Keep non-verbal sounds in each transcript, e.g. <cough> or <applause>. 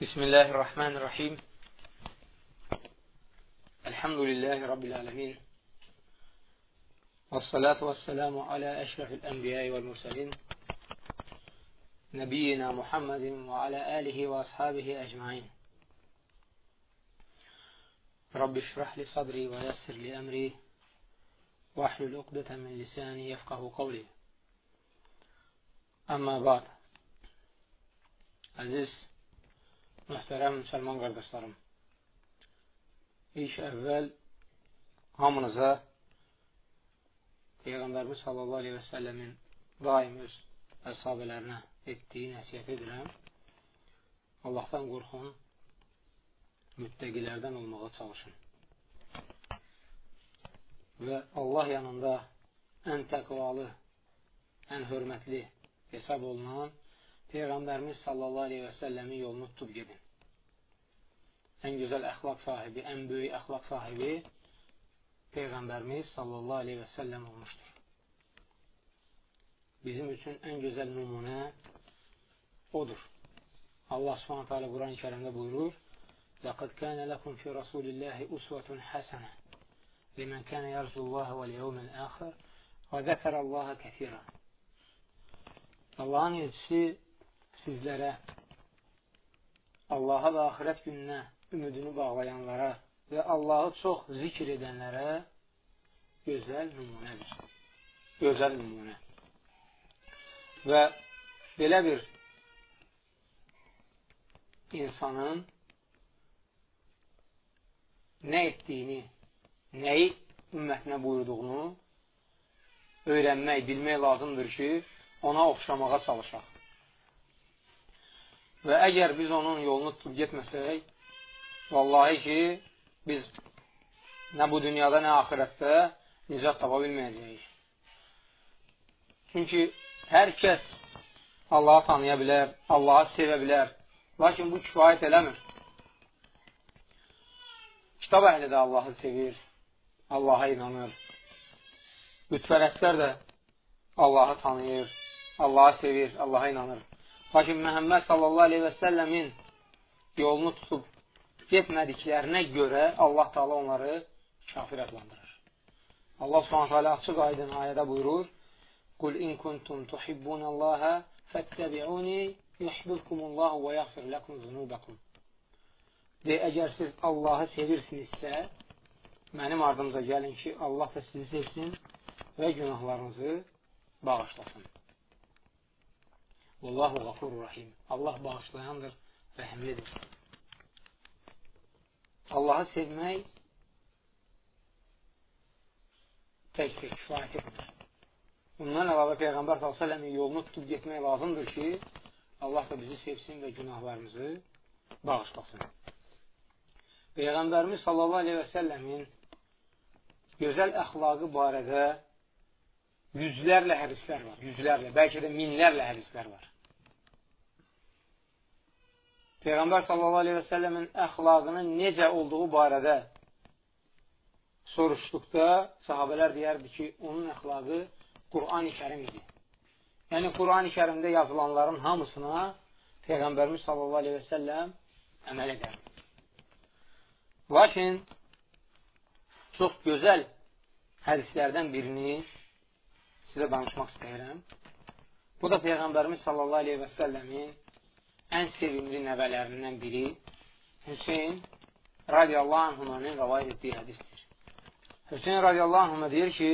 بسم الله الرحمن الرحيم. الحمد لله رب العالمين. والصلاة والسلام على أشرف الأنبياء والمرسلين نبينا محمد وعلى آله وأصحابه أجمعين. رب اشرح لي صدري ويسر لي أمري واحلل عقدة من لساني يفقه قولي. أما بعد Əziz, mühtərəm müsəlman qardaşlarım, ilk əvvəl hamınıza Peyğəmbərimiz sallallahu aleyhi və səlləmin daim öz əshabələrinə etdiyi nəsiyyət edirəm. Allahdan qorxun, müttəqilərdən olmağa çalışın. Və Allah yanında ən təqvalı, ən hörmətli hesab olunan Peyğəmbərimiz sallallahu aleyhi və səlləmin yolunu tutub gedin. Ən gözəl əxlaq sahibi, ən böyük əxlaq sahibi Peyğəmbərimiz sallallahu aleyhi və səlləm olmuşdur. Bizim üçün ən gözəl nümunə odur. Allah subhanətə alə Quran-ı kərimdə buyurur, لَقَدْ كَانَ لَكُمْ فِي رَسُولِ اللَّهِ أُسْوَةٌ حَسَنَةٌ لِمَنْ كَانَ يَرْجُو اللَّهَ وَالْيَوْمَ الْآخِرَ وَذَكَرَ اللَّهَ كَثِيرًا Allahın elçisi sizlərə, Allaha və axirət gününə ümidini bağlayanlara və Allahı çox zikr edənlərə gözəl nümunədir. Gözəl nümunə. Və belə bir insanın nə etdiyini, nəyi ümmətinə buyurduğunu öyrənmək, bilmək lazımdır ki, ona oxşamağa çalışaq. Və əgər biz onun yolunu tutub getməsək, vallahi ki, biz nə bu dünyada, nə axirətdə nicat tapa bilməyəcəyik. Çünki hər kəs Allahı tanıya bilər, Allahı sevə bilər. Lakin bu kifayət eləmir. Kitab əhli də Allahı sevir, Allaha inanır. Bütpərəstlər də Allahı tanıyır, Allahı sevir, Allaha inanır. Lakin Məhəmməd sallallahu aleyhi və səlləmin yolunu tutub getmədiklərinə görə Allah taala onları kafir adlandırır. Allah subhanət hələ açıq aydın ayədə buyurur, Qul in kuntum tuhibbunallaha fəttəbi'uni yuhibbukumullahu və yəğfir ləkum zunubakum. De, əgər siz Allahı sevirsinizsə, mənim ardımca gəlin ki, Allah da sizi sevsin və günahlarınızı bağışlasın. Vallahu qafurur rahim. Allah bağışlayandır, rəhimlidir. Allahı sevmək tək-tək kifayət etmir. Bundan əlavə Peyğəmbər s.ə.v-in yolunu tutub getmək lazımdır ki, Allah da bizi sevsin və günahlarımızı bağışlasın. Peyğəmbərimiz s.ə.v-in gözəl əxlaqı barədə yüzlərlə hədislər var. Yüzlərlə, bəlkə də minlərlə hədislər var. Peyğəmbər sallallahu aleyhi və səlləmin əxlaqının necə olduğu barədə soruşduqda sahabələr deyərdi ki, onun əxlaqı Qur'an-ı kərim idi. Yəni, Qur'an-ı kərimdə yazılanların hamısına Peyğəmbərimiz sallallahu aleyhi və səlləm əməl edərdi. Lakin çox gözəl hədislərdən birini sizə danışmaq istəyirəm. Bu da Peyğəmbərimiz sallallahu aleyhi və səlləmin ən sevimli nəvələrindən biri Hüseyin radiyallahu anhumanın rəvayət etdiyi hədisdir. Hüseyin radiyallahu anhuma deyir ki,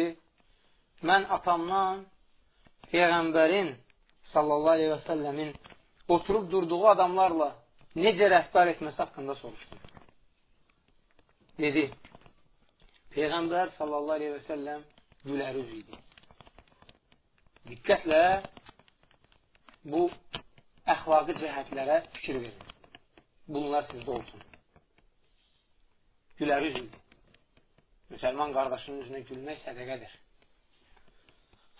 mən atamdan Peyğəmbərin sallallahu aleyhi və səlləmin oturub durduğu adamlarla necə rəftar etməsi haqqında soruşdum. Dedi, Peyğəmbər sallallahu aleyhi və səlləm gülərüz idi. Diqqətlə bu əxlaqi cəhətlərə fikir verin. Bunlar sizdə olsun. Gülər üzüldür. Müsəlman qardaşının üzünə gülmək sədəqədir.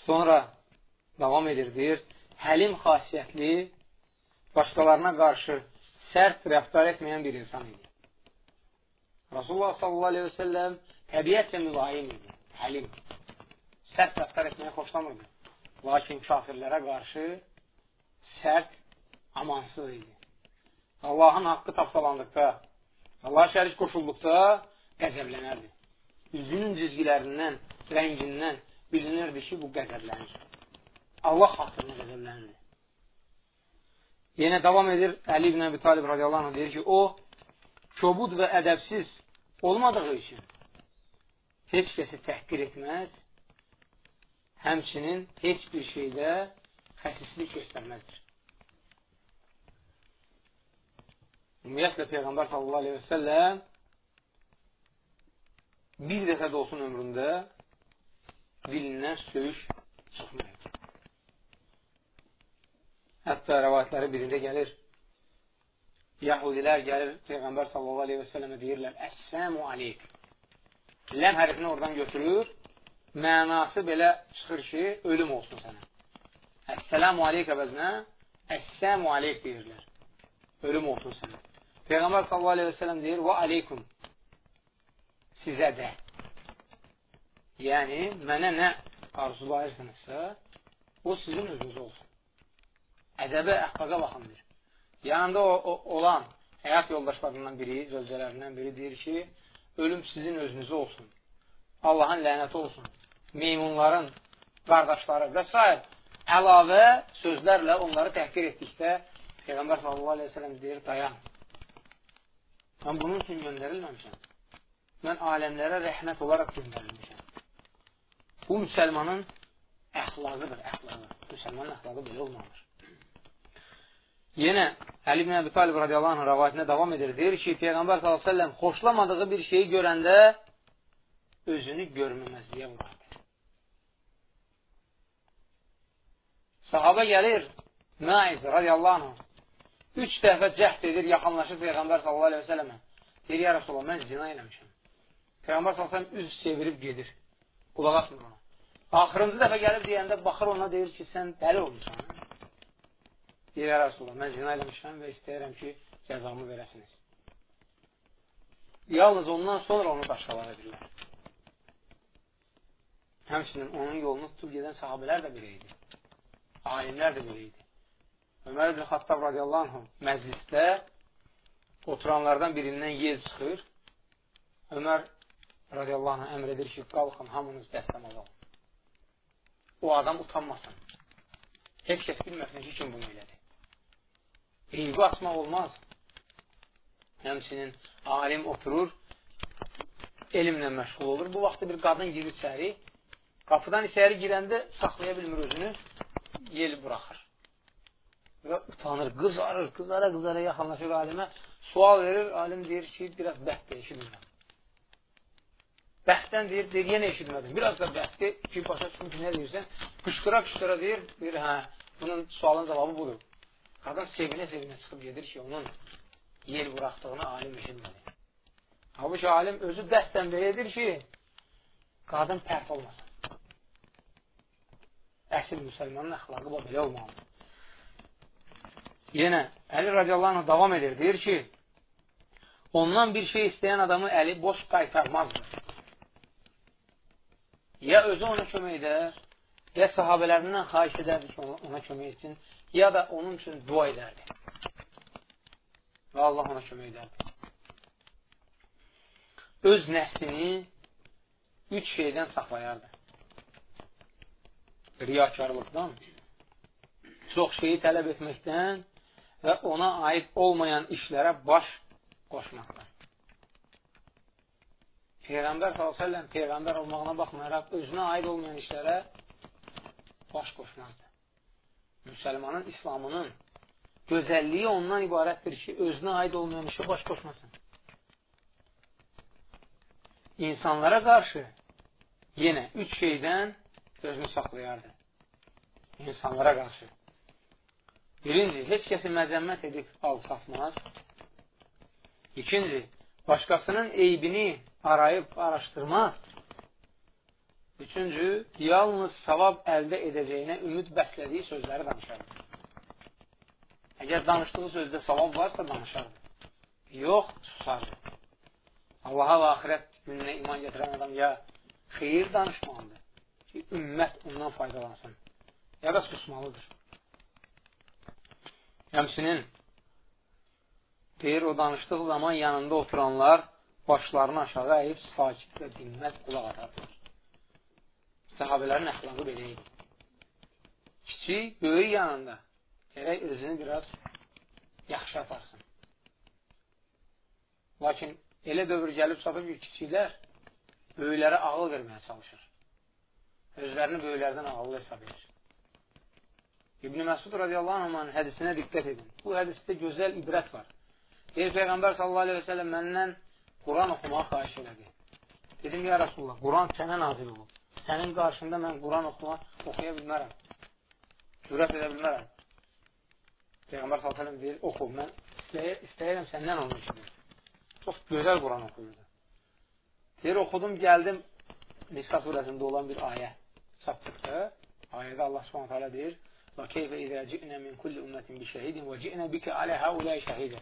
Sonra davam edir, deyir, həlim xasiyyətli, başqalarına qarşı sərt rəftar etməyən bir insan idi. Rasulullah sallallahu aleyhi və səlləm təbiətcə mülayim idi, həlim. Sərt rəftar etməyə xoşlamırdı. Lakin kafirlərə qarşı sərt amansız idi. Allahın haqqı tapsalandıqda, Allah şərik qoşulduqda qəzəblənərdi. Üzünün cizgilərindən, rəngindən bilinirdi ki, bu qəzəblənir. Allah xatırına qəzəblənirdi. Yenə davam edir Əli ibn Əbi Talib radiyallahu anh deyir ki, o kobud və ədəbsiz olmadığı üçün heç kəsi təhqir etməz, həmçinin heç bir şeydə xəsislik göstərməzdir. Ümumiyyətlə, Peyğəmbər sallallahu aleyhi və səlləm bir dəfə də olsun ömründə dilindən söyüş çıxmayacaq. Hətta rəvayətləri birində gəlir. Yahudilər gəlir Peyğəmbər sallallahu aleyhi və sələmə deyirlər Əssəmu aleyk. Ləm hərfini oradan götürür. Mənası belə çıxır ki, ölüm olsun sənə. Əssəlamu aleyk əvəzinə Əssəmu aleyk deyirlər. Ölüm olsun sənə. Peyğəmbər sallallahu aleyhi və sələm deyir və aleykum sizə də. Yəni, mənə nə arzulayırsınızsa, o sizin özünüz olsun ədəbə, əxlaqa baxımdır. Yanında o, o, olan həyat yoldaşlarından biri, zövcələrindən biri deyir ki, ölüm sizin özünüzə olsun. Allahın lənəti olsun. Meymunların qardaşları və s. əlavə sözlərlə onları təhqir etdikdə Peyğəmbər sallallahu aleyhi ve sellem deyir, dayan. Mən bunun üçün göndərilməmişəm. Mən aləmlərə rəhmət olaraq göndərilmişəm. Bu müsəlmanın əxlaqıdır, əxlaqı. Müsəlmanın əxlaqı belə olmalıdır. Yenə Əli ibn Əbi Talib radiyallahu anh rəvayətinə davam edir. Deyir ki, Peyğəmbər s.ə.v xoşlamadığı bir şeyi görəndə özünü görməməzliyə vurardı. Sahaba gəlir, Maiz radiyallahu anh, üç dəfə cəhd edir, yaxınlaşır Peyğəmbər s.ə.və. Deyir, ya Rasulullah, mən zina eləmişəm. Peyğəmbər s.ə.v üz çevirib gedir. Qulaq asmır ona. Axırıncı dəfə gəlib deyəndə baxır ona deyir ki, sən dəli olmuşsan. Deyir, ya Rasulullah, mən zina eləmişəm və istəyirəm ki, cəzamı verəsiniz. Yalnız ondan sonra onu daşqalar edirlər. Həmçinin onun yolunu tutub gedən sahabələr də belə idi. Alimlər də belə idi. Ömər ibn Xattab radiyallahu anh məclisdə oturanlardan birindən yel çıxır. Ömər radiyallahu anh əmr edir ki, qalxın, hamınız dəstəmaz olun. O adam utanmasın. Heç kəs bilməsin ki, kim bunu elədi. Eybi açmaq olmaz. Həmsinin alim oturur, elmlə məşğul olur. Bu vaxtda bir qadın girir içəri, qapıdan içəri girəndə saxlaya bilmir özünü, yel buraxır. Və utanır, qızarır, qızara qızara yaxınlaşır alimə, sual verir, alim deyir ki, biraz bəhd eşitmirəm. Bəxtdən deyir, deyir, yenə eşitmədim. Biraz da bəxti ki, başa çıxın ki, nə deyirsən, qışqıra qışqıra deyir, deyir, hə, bunun sualın cavabı budur. Qadın sevinə-sevinə çıxıb gedir ki, onun yer buraxdığını alim eşitmədi. Halbuki alim özü dəstən belədir ki, qadın pərt olmasın. Əsl müsəlmanın əxlaqı bu, belə olmalıdır. Yenə Əli radiyallahu anh davam edir. Deyir ki, ondan bir şey istəyən adamı Əli boş qaytarmazdır. Ya özü ona kömək edər, ya sahabələrindən xaiş edərdi ki, ona kömək etsin, ya da onun üçün dua edərdi. Və Allah ona kömək edərdi. Öz nəfsini üç şeydən saxlayardı. Riyakarlıqdan, çox şeyi tələb etməkdən və ona aid olmayan işlərə baş qoşmaqdan. Peyğəmbər s.ə.v Peyğəmbər olmağına baxmayaraq özünə aid olmayan işlərə baş qoşmazdı müsəlmanın İslamının gözəlliyi ondan ibarətdir ki, özünə aid olmayan işə baş qoşmasın. İnsanlara qarşı yenə üç şeydən özünü saxlayardı. İnsanlara qarşı. Birinci, heç kəsi məzəmmət edib alçatmaz. İkinci, başqasının eybini arayıb araşdırmaz. Üçüncü, yalnız savab əldə edəcəyinə ümid bəslədiyi sözləri danışardı. Əgər danışdığı sözdə savab varsa, danışardı. Yox, susardı. Allaha və axirət gününə iman gətirən adam ya xeyir danışmalıdır ki, ümmət ondan faydalansın, ya da susmalıdır. Həmsinin deyir, o danışdığı zaman yanında oturanlar başlarını aşağı əyib sakit və dinməz qulaq atardılar. Səhabələrin əxlaqı belə idi. Kiçik, böyük yanında gərək özünü biraz yaxşı aparsın. Lakin elə dövr gəlib çatıb ki, kiçiklər böyüklərə ağıl verməyə çalışır. Özlərini böyüklərdən ağıllı hesab edir. İbn-i Məsud radiyallahu anhın hədisinə diqqət edin. Bu hədisdə gözəl ibrət var. Deyir, Peyğəmbər sallallahu aleyhi və səlləm məndən Quran oxumağı xahiş elədi. Dedim, ya Rasulullah, Quran sənə nazil olub. Sənin qarşında mən Quran oxuma, oxuya bilmərəm. Cürət edə bilmərəm. Peyğəmbər s.ə.v deyir, oxu, mən istəyir, istəyirəm səndən onu işidir. Çox gözəl Quran oxuyurdu. Deyir, oxudum, gəldim Nisa surəsində olan bir ayə çatdıqda, ayədə Allah s.ə.v deyir, Və keyfə izə ci'nə min kulli ümmətin bi şəhidin və ci'nə bikə alə həuləyə şəhidə.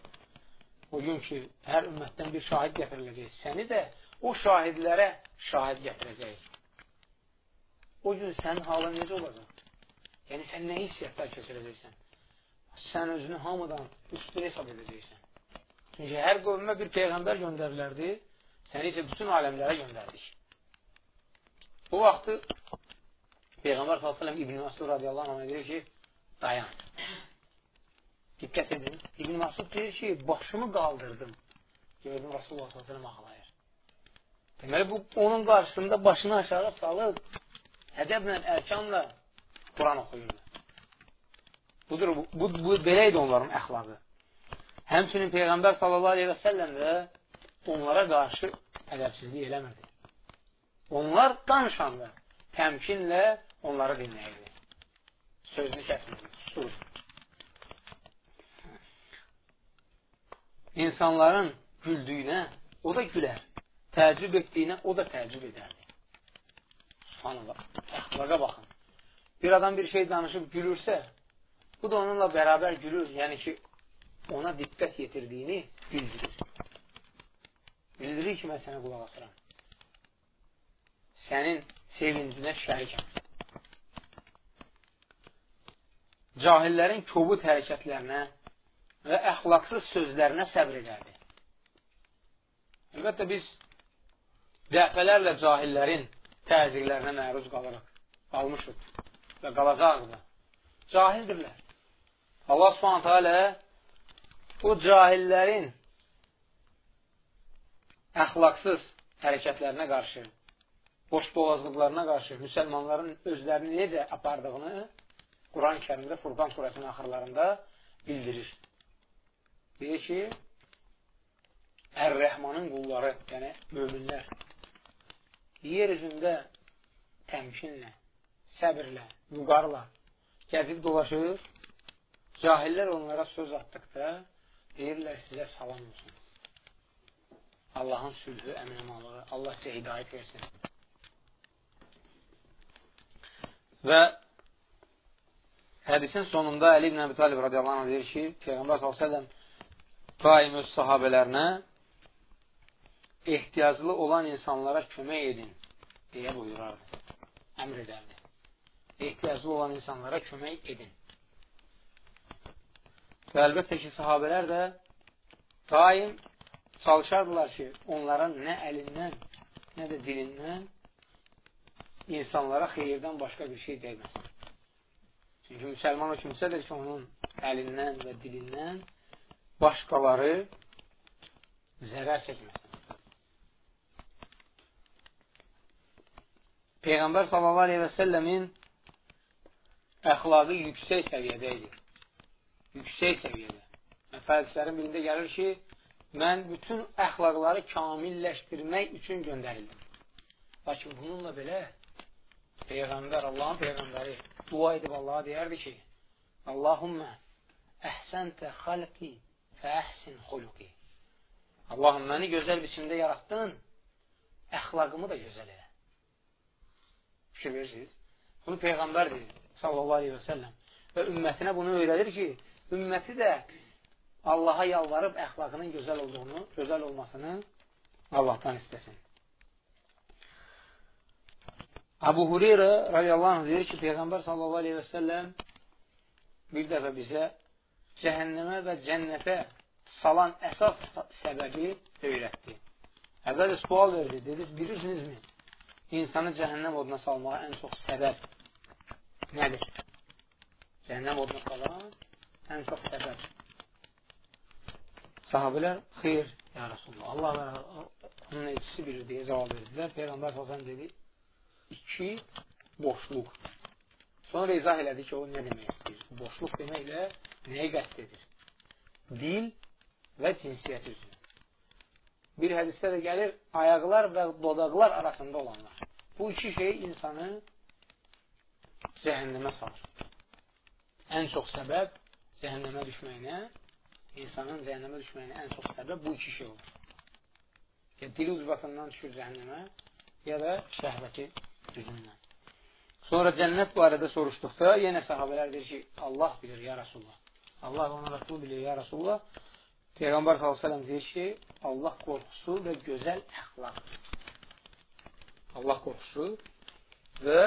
O gün ki, hər ümmətdən bir şahid gətiriləcək. Səni də o şahidlərə şahid gətirəcək. O gün sənin halın necə olacaq? Yəni, sən nə hissiyyətlər keçirəcəksən? Sən özünü hamıdan üstü hesab edəcəksən. Çünki hər qövmə bir peyğəmbər göndərilərdi, səni isə bütün aləmlərə göndərdik. Bu vaxtı Peyğəmbər s.ə.v İbn-i Məsud radiyallahu anh deyir ki, dayan. Diqqət edin. İbn-i Məsud deyir ki, başımı qaldırdım. Gördüm Rasulullah s.ə.v ağlayır. Deməli, bu onun qarşısında başını aşağı salıb, ədəblə, ərkanla Quran oxuyurdu. Budur, bu, bu, bu belə idi onların əxlaqı. Həmçinin Peyğəmbər sallallahu aleyhi və səlləm də onlara qarşı ədəbsizlik eləmirdi. Onlar danışanda təmkinlə onları dinləyirdi. Sözünü kəsmirdi, susturdu. İnsanların güldüyünə o da gülər. Təəccüb etdiyinə o da təəccüb edərdi. Subhanallah. Əxlaqa baxın. Bir adam bir şey danışıb gülürsə, bu da onunla bərabər gülür. Yəni ki, ona diqqət yetirdiyini bildirir. Bildirir ki, mən sənə qulaq asıram. Sənin sevincinə şərikəm. Cahillərin kobud hərəkətlərinə və əxlaqsız sözlərinə səbr edərdi. Əlbəttə, biz dəfələrlə cahillərin təzyiqlərinə məruz qalırıq, qalmışıq və qalacaq da. Cahildirlər. Allah subhanətə alə bu cahillərin əxlaqsız hərəkətlərinə qarşı, boşboğazlıqlarına qarşı müsəlmanların özlərini necə apardığını Quran-ı kərimdə Furqan surəsinin axırlarında bildirir deyir ki, Ər-Rəhmanın qulları, yəni möminlər yer üzündə təmkinlə, səbirlə, vüqarla gəzib dolaşır, cahillər onlara söz atdıqda deyirlər sizə salam olsun. Allahın sülhü, əminəmalığı, Allah sizə hidayət versin. Və hədisin sonunda Əli ibn Əbi Talib radiyallahu anh deyir ki, Peyğəmbər s.ə.v daim öz sahabələrinə ehtiyaclı olan insanlara kömək edin deyə buyurardı. Əmr edərdi. Ehtiyaclı olan insanlara kömək edin. Və əlbəttə ki, sahabələr də daim çalışardılar ki, onların nə əlindən, nə də dilindən insanlara xeyirdən başqa bir şey dəyməsin. Çünki müsəlman o kimsədir ki, onun əlindən və dilindən başqaları zərər çəkməsin. Peyğəmbər sallallahu aleyhi və səlləmin əxlaqı yüksək səviyyədə idi. Yüksək səviyyədə. Hədislərin birində gəlir ki, mən bütün əxlaqları kamilləşdirmək üçün göndərildim. Lakin bununla belə Peyğəmbər, Allahın Peyğəmbəri dua edib Allaha deyərdi ki, Allahümmə əhsəntə xalqi Fəhsin xuluqi. Allahım, məni gözəl biçimdə yaratdın, əxlaqımı da gözəl elə. Fikir verirsiniz? Bunu Peyğəmbər deyir, sallallahu aleyhi və səlləm. Və ümmətinə bunu öyrədir ki, ümməti də Allaha yalvarıb əxlaqının gözəl olduğunu, gözəl olmasını Allahdan istəsin. Abu Hureyra radiyallahu anh deyir ki, Peyğəmbər sallallahu aleyhi və səlləm bir dəfə bizə cəhənnəmə və cənnətə salan əsas səbəbi öyrətdi. Əvvəl sual verdi, dedi, bilirsinizmi? İnsanı cəhənnəm oduna salmağa ən çox səbəb nədir? Cəhənnəm oduna salan ən çox səbəb. Sahabələr, xeyr, ya Rasulullah, Allah və onun elçisi bilir deyə cavab verdilər. Peyğəmbər salsan dedi, iki boşluq. Sonra izah elədi ki, o nə demək istəyir? Boşluq deməklə nəyə qəst edir? Dil və cinsiyyət üzrə. Bir hədisdə də gəlir, ayaqlar və dodaqlar arasında olanlar. Bu iki şey insanı cəhənnəmə salır. Ən çox səbəb cəhənnəmə düşməyinə, insanın cəhənnəmə düşməyinə ən çox səbəb bu iki şey olur. Ya dili ucbatından düşür cəhənnəmə, ya da şəhvəti üzündən. Sonra cənnət barədə soruşduqda yenə sahabələr deyir ki, Allah bilir, ya Rasulullah. Allah və ona Rasul bilir, ya Rasulullah. Peyğəmbər s.ə.v deyir ki, Allah qorxusu və gözəl əxlaq. Allah qorxusu və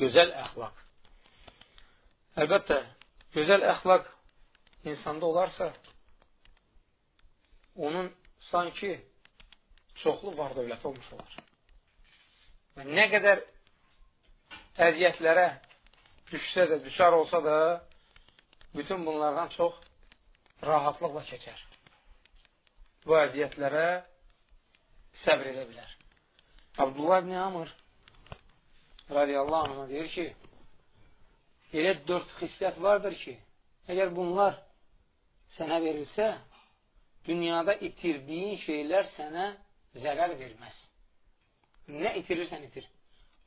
gözəl əxlaq. Əlbəttə, gözəl əxlaq insanda olarsa, onun sanki çoxlu var dövlət olmuş olar. Və nə qədər əziyyətlərə düşsə də, düşər olsa da, bütün bunlardan çox rahatlıqla keçər. Bu əziyyətlərə səbr edə bilər. Abdullah ibn Amr radiyallahu anh deyir ki, elə dörd xislət vardır ki, əgər bunlar sənə verilsə, dünyada itirdiyin şeylər sənə zərər verməz. Nə itirirsən, itir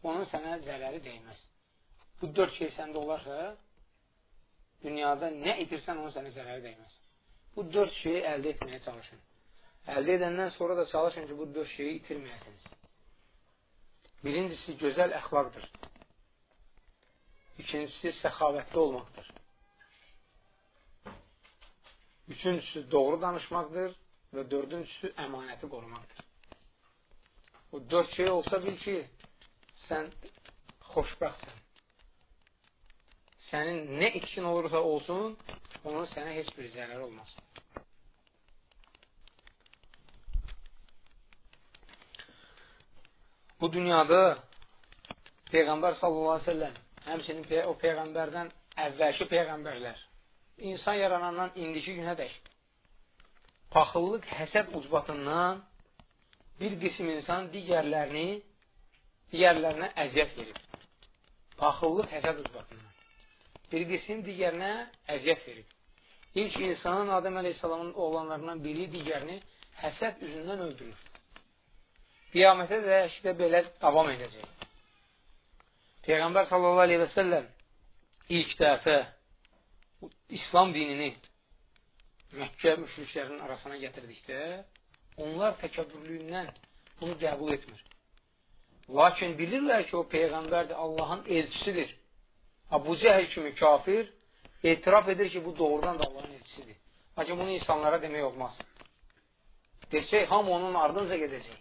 onun sənə zərəri dəyməz. Bu dörd şey səndə olarsa, dünyada nə itirsən, onun sənə zərəri dəyməz. Bu dörd şeyi əldə etməyə çalışın. Əldə edəndən sonra da çalışın ki, bu dörd şeyi itirməyəsiniz. Birincisi, gözəl əxlaqdır. İkincisi, səxavətli olmaqdır. Üçüncüsü, doğru danışmaqdır və dördüncüsü, əmanəti qorumaqdır. Bu dörd şey olsa bil ki, sən xoşbəxtsən. Sənin nə itkin olursa olsun, onun sənə heç bir zərər olmaz. Bu dünyada Peyğəmbər sallallahu aleyhi ve sellem, həmçinin o Peyğəmbərdən əvvəlki Peyğəmbərlər, insan yaranandan indiki günə dək, paxıllıq, həsəd ucbatından bir qism insan digərlərini digərlərinə əziyyət verir. Paxıllıq həsəd uzbatından. Bir qism digərinə əziyyət verir. İlk insanın Adəm əleyhissalamın oğlanlarından biri digərini həsəd üzündən öldürür. Qiyamətə də işdə belə davam edəcək. Peyğəmbər sallallahu aleyhi və səlləm ilk dəfə İslam dinini Məkkə müşriklərinin arasına gətirdikdə onlar təkəbbürlüyündən bunu qəbul etmir. Lakin bilirlər ki, o Peyğəmbərdir, Allahın elçisidir. Abu Cəhil kimi kafir etiraf edir ki, bu doğrudan da Allahın elçisidir. Lakin bunu insanlara demək olmaz. Desək, hamı onun ardınca gedəcək.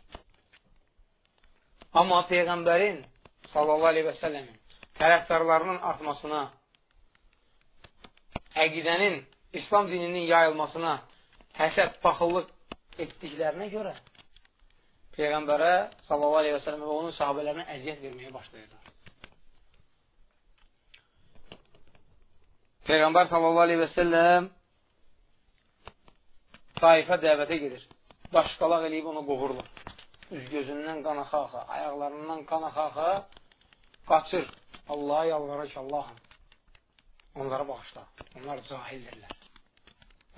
Amma Peyğəmbərin sallallahu aleyhi və səlləmin tərəfdarlarının artmasına, əqidənin, İslam dininin yayılmasına həsəd, paxıllıq etdiklərinə görə Peyğəmbərə sallallahu aleyhi və sələm və onun sahabələrinə əziyyət verməyə başlayırlar. Peyğəmbər sallallahu aleyhi və səlləm taifə dəvətə gedir. Başqalaq eləyib onu qovurlar. Üz gözündən qana xaxa, ayaqlarından qana xaxa qaçır. Allaha yalvarır ki, Allahım, onlara bağışla. Onlar cahildirlər.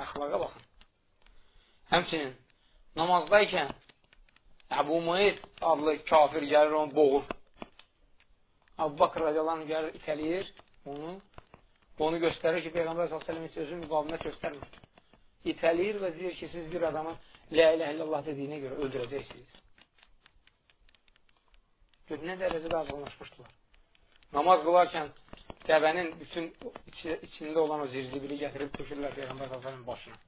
Əxlaqa baxın. Həmçinin namazdaykən Əbu Muayid adlı kafir gəlir, onu boğur. Əbu Bakr radiyalarını gəlir, itəliyir onu. Onu göstərir ki, Peyğəmbər s.ə.v heç özün müqavimət göstərmir. İtəliyir və deyir ki, siz bir adamın Lə ilə illallah dediyinə görə öldürəcəksiniz. Gör, nə dərəcədə azğınlaşmışdılar. Namaz qılarkən dəvənin bütün içində olan o zirzibili gətirib tökürlər Peyğəmbər s.ə.v başına.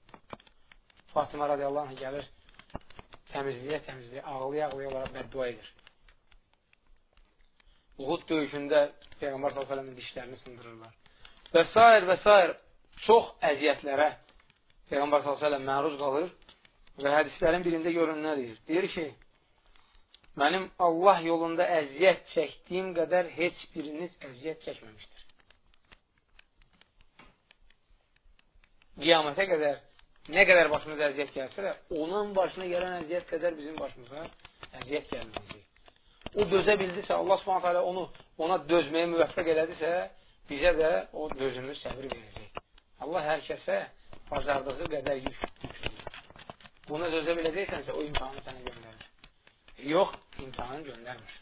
Fatimə radiyallahu anh gəlir, təmizliyə təmizliyə, ağlaya-ağlaya onlara bəddua edir. Uhud döyüşündə Peyğəmbər s.ə.v-in dişlərini sındırırlar. Və s. və s. çox əziyyətlərə Peyğəmbər s.ə.v məruz qalır və hədislərin birində görün nə deyir? Deyir ki, mənim Allah yolunda əziyyət çəkdiyim qədər heç biriniz əziyyət çəkməmişdir. Qiyamətə qədər nə qədər başımıza əziyyət gəlsə də, onun başına gələn əziyyət qədər bizim başımıza əziyyət gəlməyəcək. O dözə bildirsə, Allah subhanət hələ onu ona dözməyə müvəffəq elədirsə, bizə də o dözümlü səbir verəcək. Allah hər kəsə bacardığı qədər yük yükləyir. Buna dözə biləcəksənsə, o imtihanı sənə göndərir. Yox, imtihanı göndərmir.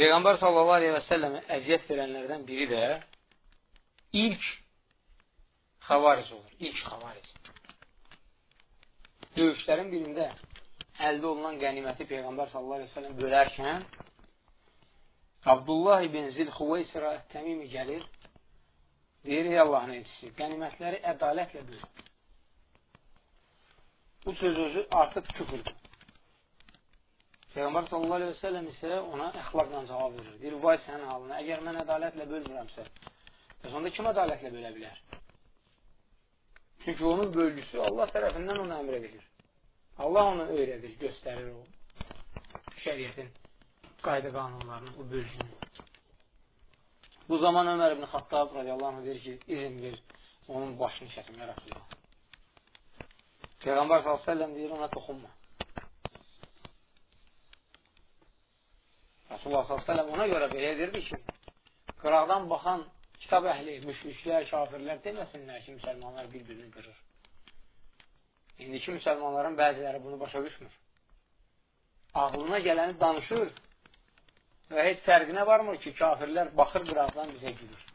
Peyğəmbər sallallahu aleyhi və səlləmə əziyyət verənlərdən biri də ilk xavariz olur. İlk xavariz. Döyüşlərin birində əldə olunan qəniməti Peyğəmbər sallallahu aleyhi və səlləm bölərkən Abdullah ibn Zilxuveysira təmimi gəlir deyir, ey Allahın elçisi, qənimətləri ədalətlə böl. Bu söz özü artıq küfürdür. Peyğəmbər sallallahu aleyhi və səlləm isə ona əxlaqla cavab verir. Deyir, vay sənin halına, əgər mən ədalətlə bölmürəmsə, bəs onda kim ədalətlə bölə bilər? Çünki onun bölgüsü Allah tərəfindən ona əmr edilir. Allah onu öyrədir, göstərir o şəriyyətin qayda qanunlarını, o bölgünü. Bu zaman Ömər ibn Xattab radiyallahu anh deyir ki, izin ver, onun başını kəsim, ya Rasulullah. Peyğəmbər s.ə.v deyir, ona toxunma. Rasulullah s.ə.v ona görə belə edirdi ki, qıraqdan baxan kitab əhli, müşriklər, kafirlər deməsinlər ki, müsəlmanlar bir-birini qırır. İndiki müsəlmanların bəziləri bunu başa düşmür. Ağlına gələni danışır və heç fərqinə varmır ki, kafirlər baxır qıraqdan bizə gülür.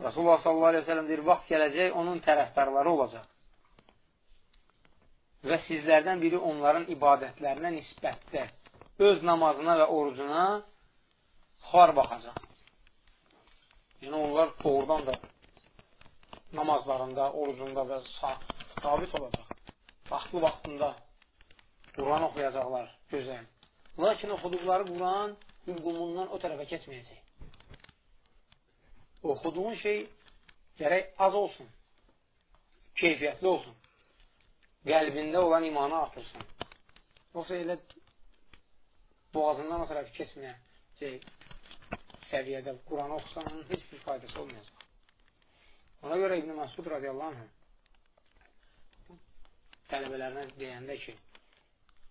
Rasulullah sallallahu aleyhi ve sellem deyir, vaxt gələcək, onun tərəfdarları olacaq. Və sizlərdən biri onların ibadətlərinə nisbətdə öz namazına və orucuna xar baxacaq. Yəni, onlar doğrudan da namazlarında, orucunda və sabit olacaq. Vaxtlı vaxtında Quran oxuyacaqlar, gözəl. Lakin oxuduqları Quran hülqumundan o tərəfə keçməyəcək oxuduğun şey gərək az olsun, keyfiyyətli olsun, qəlbində olan imanı artırsın. Yoxsa elə boğazından o tərəfi keçməyən şey, səviyyədə Quranı oxusan, onun heç bir faydası olmayacaq. Ona görə İbn-i Məsud radiyallahu anh tələbələrinə deyəndə ki,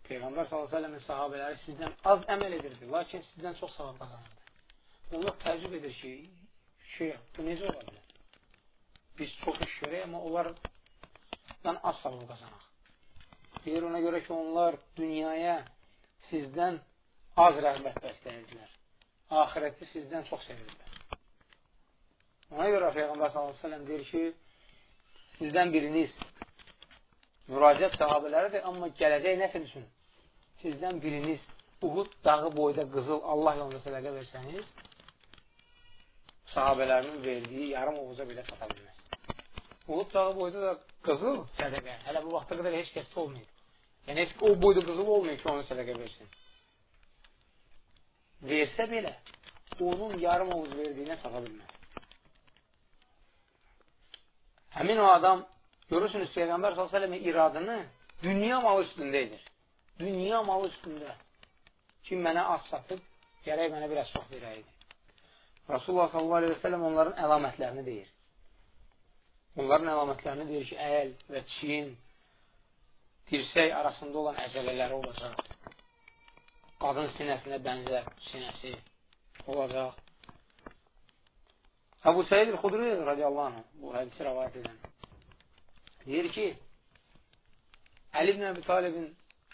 Peyğəmbər s.ə.v-in sahabələri sizdən az əməl edirdi, lakin sizdən çox savab qazanırdı. Onlar təəccüb edir ki, şey, bu necə ola bilər? Biz çox iş görək, amma onlardan az savab qazanaq. Deyir ona görə ki, onlar dünyaya sizdən az rəğbət bəstəyirdilər. Ahirəti sizdən çox sevirdilər. Ona görə Peyğəmbər s.ə.v deyir ki, sizdən biriniz müraciət sahabələridir, amma gələcək nəsil üçün sizdən biriniz Uhud dağı boyda qızıl Allah yolunda sədəqə versəniz, sahabələrinin verdiyi yarım ovuza belə sata bilməz. Uhud dağı boyda da qızıl sədəqə. Hələ bu vaxta qədər heç kəsdə olmayıb. Yəni, heç o boyda qızıl olmuyor ki, onu sədəqə versin. Versə belə, onun yarım ovuz verdiyinə sata bilməz. Həmin o adam, görürsünüz, Peyğəmbər s.ə.v iradını dünya malı üstündə edir. Dünya malı üstündə. Kim mənə az satıb, gərək mənə biraz çox verəydi. Rasulullah sallallahu aleyhi və səlləm onların əlamətlərini deyir. Onların əlamətlərini deyir ki, əl və çiyin, dirsək arasında olan əzələləri olacaq. Qadın sinəsinə bənzər sinəsi olacaq. Əbu Səid el-Xudri radiyallahu anh, bu hədisi rəvayət edən, deyir ki, Əli ibn Əbi Talibin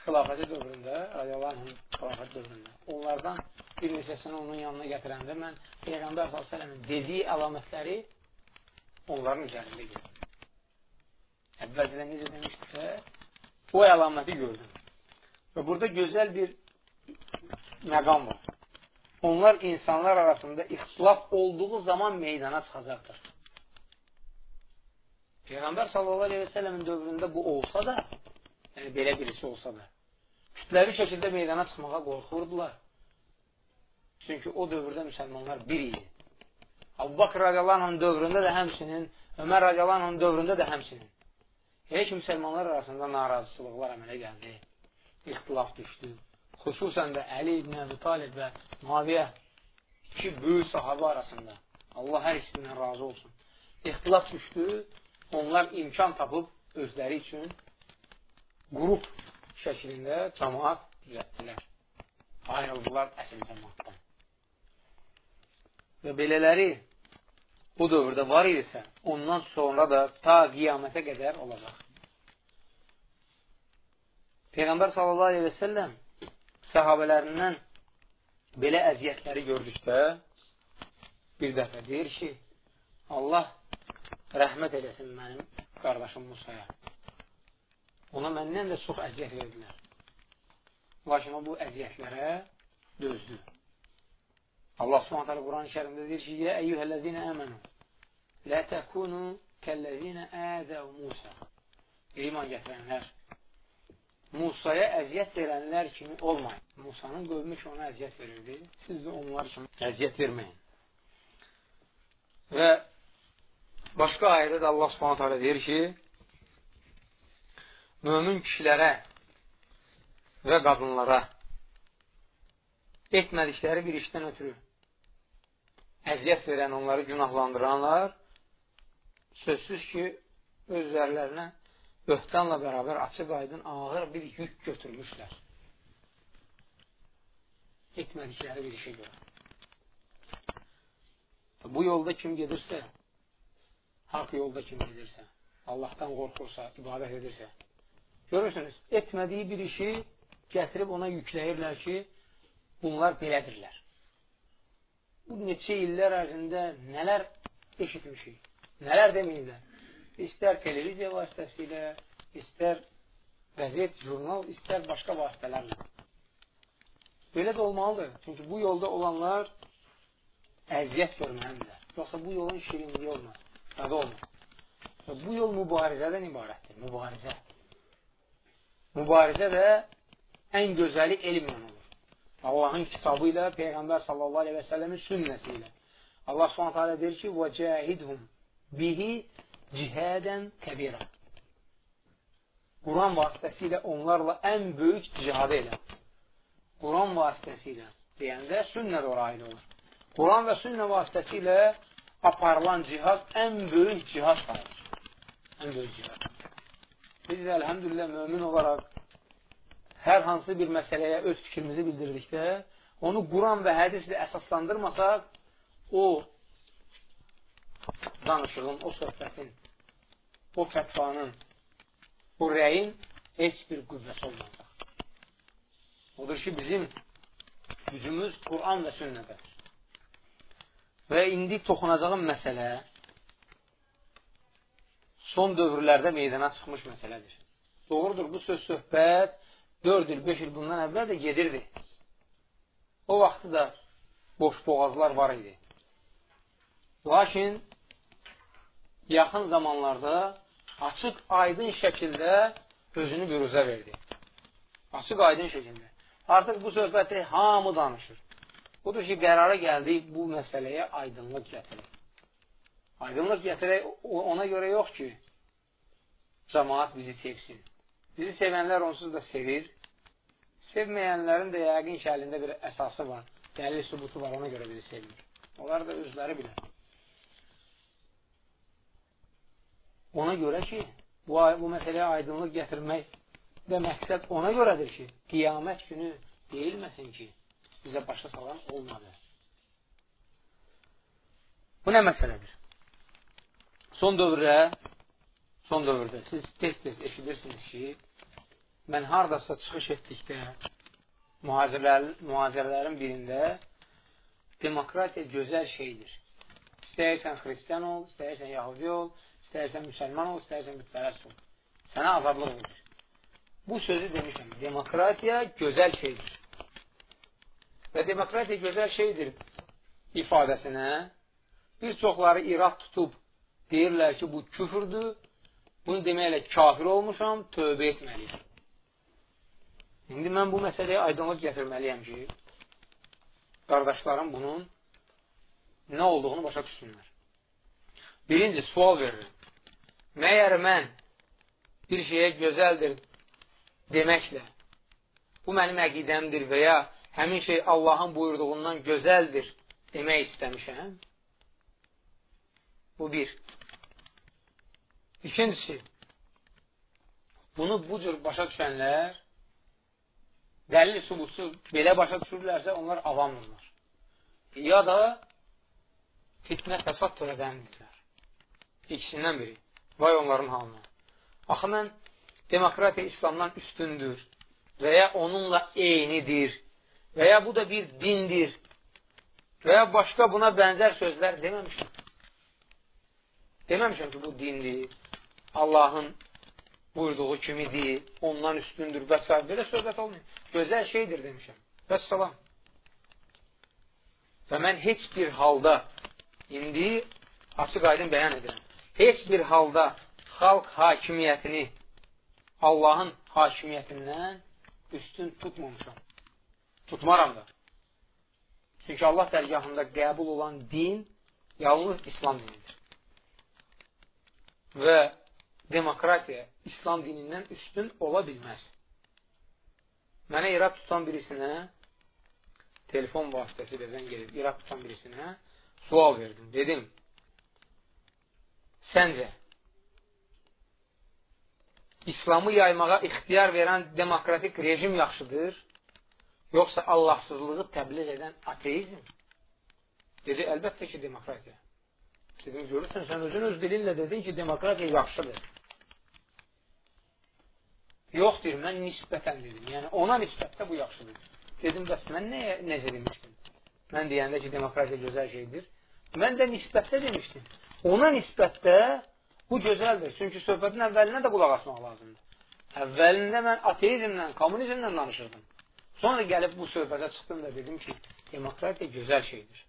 xilafəti dövründə, radiyallahu anh, xilafət dövründə, onlardan bir neçəsini onun yanına gətirəndə mən Peyğəmbər s.ə.v-in dediyi əlamətləri onların üzərində gördüm. Əvvəlcədən necə demişdirsə, o əlaməti gördüm. Və burada gözəl bir məqam var. Onlar insanlar arasında ixtilaf olduğu zaman meydana çıxacaqdır. Peyğəmbər sallallahu aleyhi və səlləmin dövründə bu olsa da, yəni belə birisi olsa da, kütləvi şəkildə meydana çıxmağa qorxurdular. Çünki o dövrdə müsəlmanlar bir idi. Abu Bakr radiyallahu dövründə də həmsinin, Ömər radiyallahu dövründə də həmsinin. Elə ki, müsəlmanlar arasında narazısılıqlar əmələ gəldi, ixtilaf düşdü. Xüsusən də Əli ibn Əbi Talib və Maviyyə iki böyük sahabə arasında. Allah hər ikisindən razı olsun. İxtilaf düşdü, onlar imkan tapıb özləri üçün qrup şəklində cəmaat düzətdilər. Ayrıldılar əsl cəmaatdan. Və belələri bu dövrdə var idisə, ondan sonra da ta qiyamətə qədər olacaq. Peyğəmbər sallallahu aleyhi və səlləm səhabələrindən belə əziyyətləri gördükdə bir dəfə deyir ki, Allah rəhmət eləsin mənim qardaşım Musaya. Ona məndən də çox əziyyət verdilər. Lakin o bu əziyyətlərə dözdü. Allah Subhanahu taala Quran-ı Kərimdə deyir ki: "Ya eyyuhellezine amenu la takunu kellezinə ədəv Musa." İman gətirənlər Musaya əziyyət verənlər kimi olmayın. Musanın qövmü ki, ona əziyyət verirdi. Siz də onlar kimi əziyyət verməyin. Və başqa ayədə də Allah Subhanahu taala deyir ki: Mömin kişilərə və qadınlara etmədikləri bir işdən ötürü əziyyət verən, onları günahlandıranlar sözsüz ki, özlərlərinə böhtanla bərabər açıq aydın ağır bir yük götürmüşlər. Etmədikləri bir işə görə. Bu yolda kim gedirsə, haqq yolda kim gedirsə, Allahdan qorxursa, ibadət edirsə, görürsünüz, etmədiyi bir işi gətirib ona yükləyirlər ki, bunlar belədirlər. Bu neçə illər ərzində nələr eşitmişik, nələr deməyirlər İstər televiziya vasitəsilə, istər qəzet, jurnal, istər başqa vasitələrlə. Belə də olmalıdır. Çünki bu yolda olanlar əziyyət görməlidirlər. Yoxsa bu yolun şirinliyi olmaz, dadı olmaz. Və bu yol mübarizədən ibarətdir. Mübarizə. Mübarizə də ən gözəli elmlə olur. Allahın kitabı ilə, Peyğəmbər sallallahu aleyhi və səlləmin sünnəsi ilə. Allah subhanət hələ deyir ki, وَجَاهِدْهُمْ bihi cihadən kəbirə. Quran vasitəsilə onlarla ən böyük cihadı elə. Quran vasitəsilə deyəndə sünnə də ora aid olur. Quran və sünnə vasitəsilə aparılan cihad ən böyük cihad sayılır. Ən böyük cihad. Biz də əlhəmdülillah mömin olaraq hər hansı bir məsələyə öz fikrimizi bildirdikdə, onu Quran və hədislə əsaslandırmasaq, o danışığın, o söhbətin, o fətvanın, o rəyin heç bir qüvvəsi olmayacaq. Odur ki, bizim gücümüz Quran və sünnədədir. Və indi toxunacağım məsələ son dövrlərdə meydana çıxmış məsələdir. Doğrudur, bu söz söhbət 4 il, 5 il bundan əvvəl də gedirdi. O vaxtı da boş boğazlar var idi. Lakin yaxın zamanlarda açıq, aydın şəkildə özünü büruzə verdi. Açıq, aydın şəkildə. Artıq bu söhbəti hamı danışır. Budur ki, qərara gəldik bu məsələyə aydınlıq gətirək. Aydınlıq gətirək ona görə yox ki, cəmaat bizi sevsin. Bizi sevənlər onsuz da sevir. Sevməyənlərin də yəqin ki, əlində bir əsası var. Dəlil sübutu var, ona görə bizi sevmir. Onlar da özləri bilər. Ona görə ki, bu, bu məsələyə aydınlıq gətirmək və məqsəd ona görədir ki, qiyamət günü deyilməsin ki, bizə başa salan olmadı. Bu nə məsələdir? Son dövrdə son dövrdə siz tez-tez eşidirsiniz ki, mən haradasa çıxış etdikdə mühazirələrin birində demokratiya gözəl şeydir. İstəyirsən xristiyan ol, istəyirsən yahudi ol, istəyirsən müsəlman ol, istəyirsən bütpərəst ol. Sənə azadlıq verir. Bu sözü demişəm. Demokratiya gözəl şeydir. Və demokratiya gözəl şeydir ifadəsinə bir çoxları irad tutub deyirlər ki, bu küfürdür Bunu deməklə kafir olmuşam, tövbə etməliyəm. İndi mən bu məsələyə aydınlıq gətirməliyəm ki, qardaşlarım bunun nə olduğunu başa düşsünlər. Birinci, sual verir. Məyər mən bir şeyə gözəldir deməklə, bu mənim əqidəmdir və ya həmin şey Allahın buyurduğundan gözəldir demək istəmişəm. Bu bir. İkincisi, bunu bu cür başa düşənlər dəlil subutsuz belə başa düşürlərsə, onlar avamdırlar. Ya da fitnə fəsad törədəndirlər. İkisindən biri. Vay onların halına. Axı mən demokratiya İslamdan üstündür və ya onunla eynidir və ya bu da bir dindir və ya başqa buna bənzər sözlər deməmişəm. Deməmişəm ki, bu dindir, Allahın buyurduğu kimidir, ondan üstündür və s. Belə söhbət olmuyor. Gözəl şeydir demişəm. Və salam. Və mən heç bir halda indi açıq aydın bəyan edirəm. Heç bir halda xalq hakimiyyətini Allahın hakimiyyətindən üstün tutmamışam. Tutmaram da. Çünki Allah dərgahında qəbul olan din yalnız İslam dinidir. Və demokratiya İslam dinindən üstün ola bilməz. Mənə irad tutan birisinə telefon vasitəsilə zəng edib, irad tutan birisinə sual verdim. Dedim, səncə İslamı yaymağa ixtiyar verən demokratik rejim yaxşıdır, yoxsa Allahsızlığı təbliğ edən ateizm? Dedi, əlbəttə ki, demokratiya. Dedim, görürsən, sən özün öz dilinlə dedin ki, demokratiya yaxşıdır. Yox, deyir, mən nisbətən dedim. Yəni, ona nisbətdə bu yaxşıdır. Dedim, bəs mən nəyə nəzər etmişdim? Mən deyəndə ki, demokratiya gözəl şeydir. Mən də nisbətdə demişdim. Ona nisbətdə bu gözəldir. Çünki söhbətin əvvəlinə də qulaq asmaq lazımdır. Əvvəlində mən ateizmlə, kommunizmlə danışırdım. Sonra gəlib bu söhbətə çıxdım da dedim ki, demokratiya gözəl şeydir.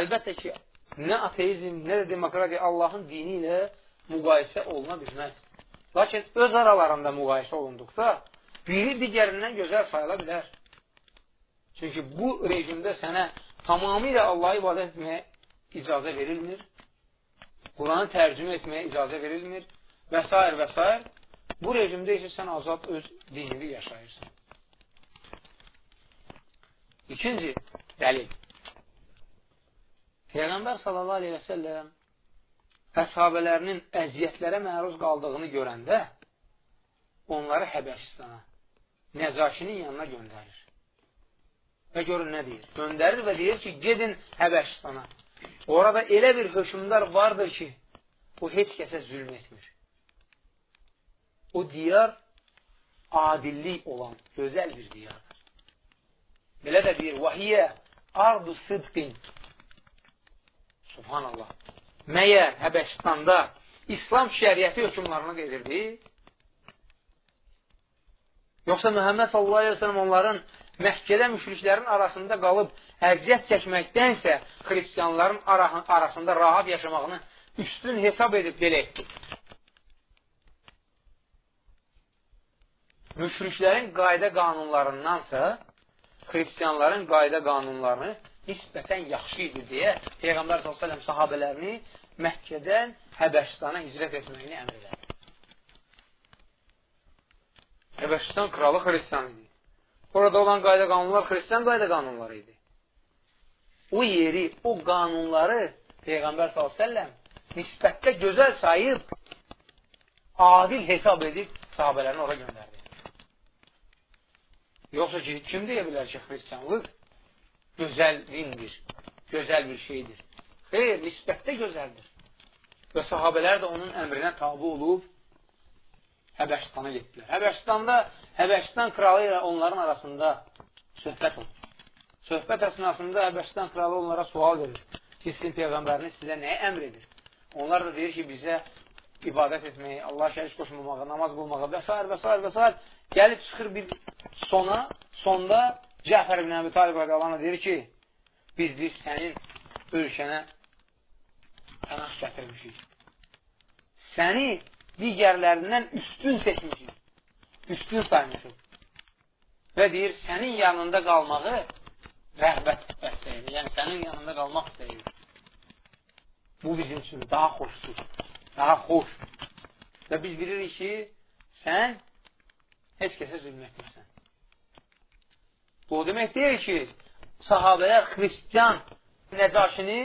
Əlbəttə ki, nə ateizm, nə də demokratiya Allahın dini ilə müqayisə oluna bilməz. Lakin öz aralarında müqayisə olunduqda biri digərindən gözəl sayıla bilər. Çünki bu rejimdə sənə tamamilə Allahı ibadət etməyə icazə verilmir. Quranı tərcümə etməyə icazə verilmir və s. və s. Bu rejimdə isə sən azad öz dinini yaşayırsan. İkinci dəlil. Peyğəmbər sallallahu aleyhi və səlləm əshabələrinin əziyyətlərə məruz qaldığını görəndə onları Həbəşistana, Nəcaşinin yanına göndərir. Və görün nə deyir? Göndərir və deyir ki, gedin Həbəşistana. Orada elə bir hökmdar vardır ki, o heç kəsə zülm etmir. O diyar adillik olan, gözəl bir diyardır. Belə də deyir, vahiyyə ardu sıdqin. Subhanallah məyər Həbəşistanda İslam şəriəti hökmlarını qedirdi? Yoxsa Məhəmməd sallallahu aleyhi ve sellem onların Məkkədə müşriklərin arasında qalıb əziyyət çəkməkdənsə xristiyanların arasında rahat yaşamağını üstün hesab edib belə etdi. Müşriklərin qayda qanunlarındansa xristiyanların qayda qanunlarını nisbətən yaxşı idi deyə Peyğəmbər s.ə.v sahabələrini Məkkədən Həbəşistana hicrət etməyini əmr elədi. Həbəşistan kralı xristiyan idi. Orada olan qayda qanunlar xristiyan qayda qanunları idi. O yeri, o qanunları Peyğəmbər s.ə.v nisbətdə gözəl sayıb, adil hesab edib sahabələrini ora göndərdi. Yoxsa ki, kim deyə bilər ki, xristiyanlıq gözəl dindir, gözəl bir şeydir. Xeyr, nisbətdə gözəldir. Və sahabələr də onun əmrinə tabi olub Həbəşistana getdilər. Həbəşistanda Həbəşistan kralı ilə onların arasında söhbət oldu. Söhbət əsnasında Həbəşistan kralı onlara sual verir ki, sizin Peyğəmbəriniz sizə nəyə əmr edir? Onlar da deyir ki, bizə ibadət etməyi, Allah şərik qoşmamağı, namaz qılmağı və s. və s. və s. Gəlib çıxır bir sona, sonda Cəfər ibn Əbi Talib radiyallahu deyir ki, biz deyir, sənin ölkənə pənah gətirmişik. Səni digərlərindən üstün seçmişik. Üstün saymışıq. Və deyir, sənin yanında qalmağı <laughs> rəğbət bəsləyir. Yəni, sənin yanında qalmaq istəyir. Bu bizim üçün daha xoşdur, daha xoş. Və biz bilirik ki, sən heç kəsə zülm etmirsən. Bu o demək deyil ki, sahabələr xristiyan nəcaşini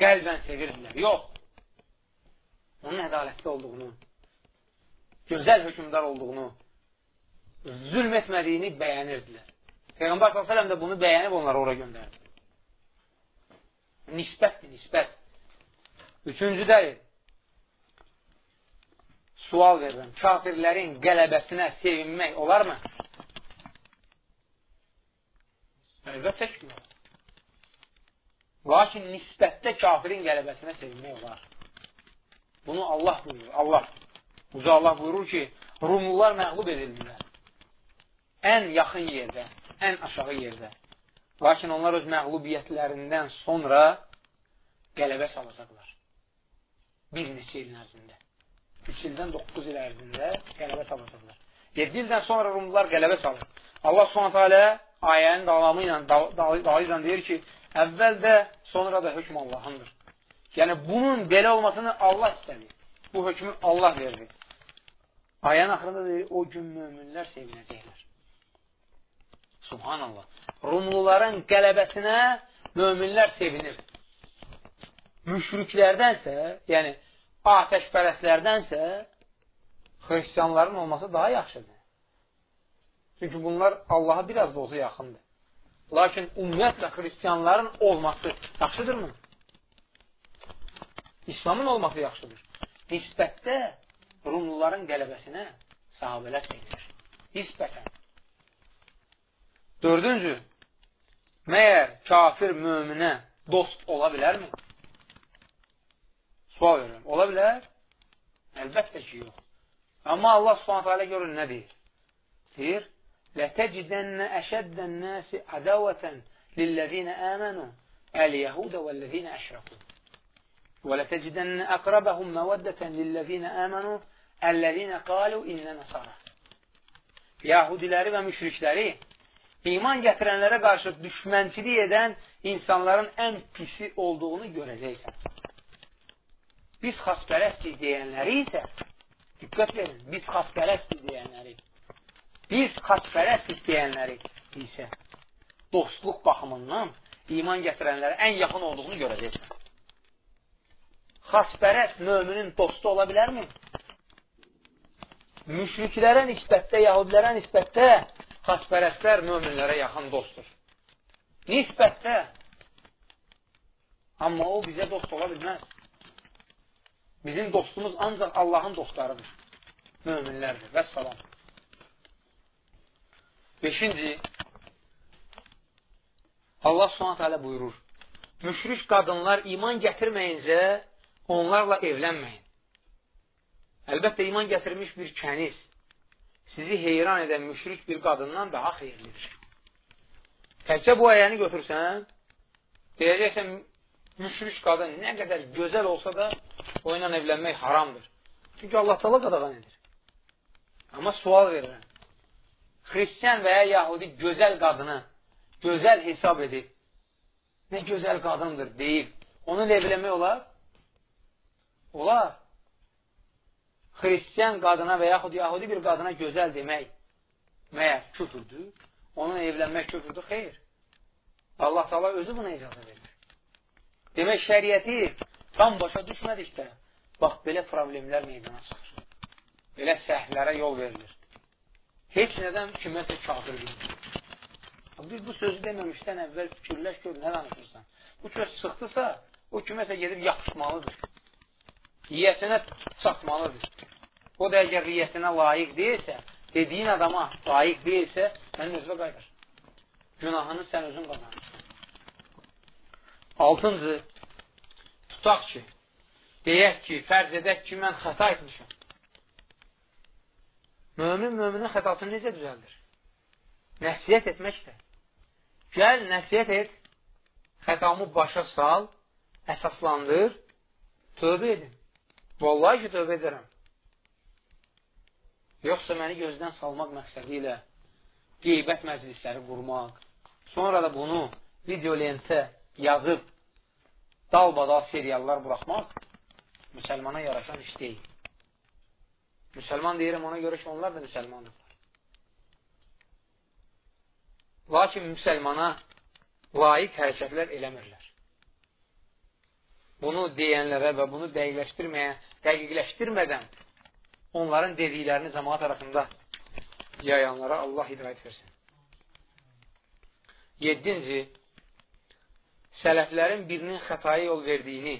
qəlbən sevirdilər. Yox. Onun ədalətli olduğunu, gözəl hökumdar olduğunu, zülm etmədiyini bəyənirdilər. Peyğəmbər s.ə.v də bunu bəyənib onları ora göndərdi. Nisbətdir, nisbət. Üçüncü dəlil. Sual verirəm. Kafirlərin qələbəsinə sevinmək olarmı? Əlbəttə ki. Lakin nisbətdə kafirin qələbəsinə sevinmək olar. Bunu Allah buyurur. Allah. Uca Allah buyurur ki, Rumlular məğlub edildilər. Ən yaxın yerdə, ən aşağı yerdə. Lakin onlar öz məğlubiyyətlərindən sonra qələbə salacaqlar. Bir neçə ilin ərzində. 3 ildən 9 il ərzində qələbə salacaqlar. 7 ildən sonra Rumlular qələbə salır. Allah subhanətə alə ayənin davamı ilə, dalı ilə deyir ki, əvvəldə, sonra da hökm Allahındır. Yəni, bunun belə olmasını Allah istədir. Bu hökmü Allah verir. Ayənin axırında deyir, o gün möminlər sevinəcəklər. Subhanallah. Rumluların qələbəsinə möminlər sevinir. Müşriklərdənsə, yəni atəşpərəslərdənsə, xristiyanların olması daha yaxşıdır. Çünki bunlar Allaha biraz da olsa yaxındır. Lakin ümumiyyətlə xristiyanların olması yaxşıdırmı? İslamın olması yaxşıdır. Nisbətdə Rumluların qələbəsinə sahabələr sevinir. Nisbətən. Dördüncü, məyər kafir möminə dost ola bilərmi? Sual verirəm. Ola bilər? Əlbəttə ki, yox. Amma Allah subhanətə alə görür nə deyir? Deyir, لتجدن أشد الناس عداوة للذين آمنوا اليهود والذين أشركوا ولتجدن أقربهم مودة للذين آمنوا الذين قالوا إننا نصارى Yahudiləri və müşrikləri iman gətirənlərə qarşı düşmənçilik edən insanların ən pisi olduğunu görəcəksən. Biz xaspərəstik deyənləri isə, diqqət verin, biz xaspərəstik deyənləri biz xaspərəst istəyənləri isə dostluq baxımından iman gətirənlərə ən yaxın olduğunu görəcəksən. Xaspərəst möminin dostu ola bilərmi? Müşriklərə nisbətdə, yahudilərə nisbətdə xaspərəstlər möminlərə yaxın dostdur. Nisbətdə. Amma o bizə dost ola bilməz. Bizim dostumuz ancaq Allahın dostlarıdır. Möminlərdir. Və salam. Beşinci, Allah subhanət hələ buyurur, müşrik qadınlar iman gətirməyincə onlarla evlənməyin. Əlbəttə, iman gətirmiş bir kəniz sizi heyran edən müşrik bir qadından daha xeyirlidir. Təkcə bu ayəni götürsən, deyəcəksən, müşrik qadın nə qədər gözəl olsa da o ilə evlənmək haramdır. Çünki Allah tala qadağan edir. Amma sual verirəm xristiyan və ya yahudi gözəl qadını gözəl hesab edib, nə gözəl qadındır deyib, onu evlənmək olar? Olar. Xristiyan qadına və yaxud yahudi bir qadına gözəl demək məyər küfürdür? Onun evlənmək küfürdür? Xeyr. Allah Taala özü buna icazə verir. Demək, şəriəti tam başa düşmədikdə, bax, belə problemlər meydana çıxır. Belə səhvlərə yol verilir. Heç nədən kiməsə kafir bilmir. Biz bu sözü deməmişdən əvvəl fikirləş gör, nə danışırsan. Bu söz sıxdısa, o kiməsə gedib yapışmalıdır. Yiyəsinə çatmalıdır. O da əgər yiyəsinə layiq deyilsə, dediyin adama layiq deyilsə, sənin özünə qaydır. Günahını sən özün qazanırsan. Altıncı, tutaq ki, deyək ki, fərz edək ki, mən xəta etmişəm. Mömin möminin xətasını necə düzəldir? Nəsiyyət etməklə. Gəl, nəsiyyət et, xətamı başa sal, əsaslandır, tövbə edin. Vallahi ki, tövbə edərəm. Yoxsa məni gözdən salmaq məqsədi ilə qeybət məclisləri qurmaq, sonra da bunu video lentə yazıb dalbadal seriallar buraxmaq müsəlmana yaraşan iş deyil. Müsəlman deyirəm ona görə ki, onlar da müsəlmandır. Lakin müsəlmana layiq hərəkətlər eləmirlər. Bunu deyənlərə və bunu dəqiqləşdirməyə, dəqiqləşdirmədən onların dediklərini cəmaat arasında yayanlara Allah hidayət versin. Yeddinci, sələflərin birinin xətaya yol verdiyini,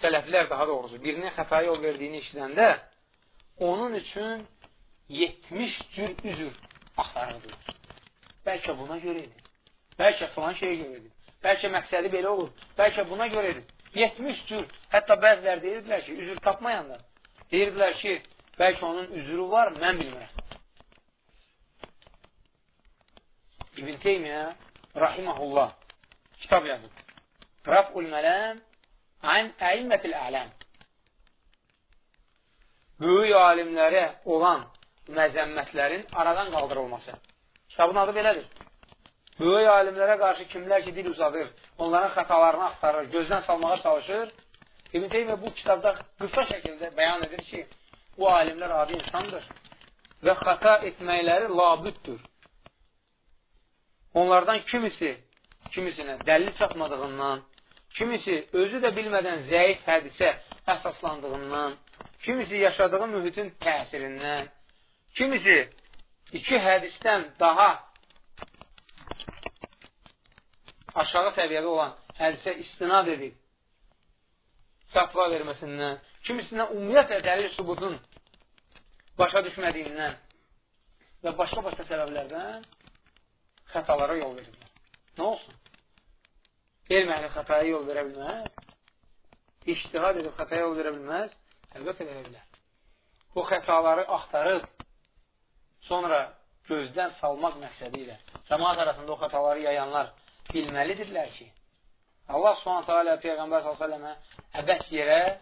sələflər daha doğrusu, birinin xətaya yol verdiyini işləyəndə, onun üçün 70 cür üzür axtarırdılar. Bəlkə buna görədir. Bəlkə filan şeyə görədir. Bəlkə məqsədi belə olur. Bəlkə buna görədir. 70 cür. Hətta bəzilər deyirdilər ki, üzür tapmayanda. Deyirdilər ki, bəlkə onun üzrü var, mən bilmirəm. İbn Teymiyyə rahiməhullah kitab yazıb. Raf'ul mələm an əimmətil ələm. Böyük alimlərə olan məzəmmətlərin aradan qaldırılması. Kitabın adı belədir. Böyük alimlərə qarşı kimlər ki, dil uzadır, onların xətalarını axtarır, gözdən salmağa çalışır. İbn Teymiyyə bu kitabda qısa şəkildə bəyan edir ki, bu alimlər adi insandır və xəta etməkləri labüddür. Onlardan kimisi, kimisinə dəlil çatmadığından, kimisi özü də bilmədən zəif hədisə əsaslandığından, kimisi yaşadığı mühitin təsirindən, kimisi iki hədisdən daha aşağı səviyyədə olan hədisə istinad edib fətva verməsindən, kimisindən ümumiyyətlə dəlil subutun başa düşmədiyindən və başqa-başqa səbəblərdən xətalara yol verirlər. Nə olsun? Elm əhli xətaya yol verə bilməz. İştihad edib xətaya yol verə bilməz. Əlbəttə verə bilər. Bu xətaları axtarıb, sonra gözdən salmaq məqsədi ilə cəmaat arasında o xətaları yayanlar bilməlidirlər ki, Allah alə Peyğəmbər s.ə.və əbəs yerə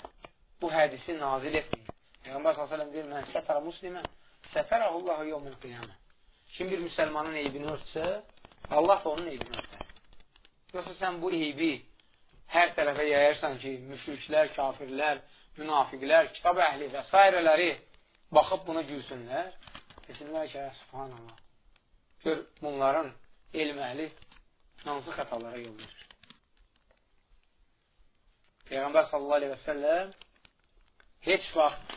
bu hədisi nazil etməyir. Peyğəmbər s.ə.v deyir, mən sətərə muslimən, sətərəhullahu yevmül qiyamə. Kim bir müsəlmanın eybini örtsə, Allah da onun eybini örtər. Yoxsa sən bu eybi hər tərəfə yayarsan ki, müşriklər, kafirlər, münafiqlər, kitab əhli və s. baxıb buna gülsünlər. Desinlər ki, subhanallah. Gör, bunların elm əhli hansı xətalara yol verir. Peyğəmbər sallallahu aleyhi və səlləm heç vaxt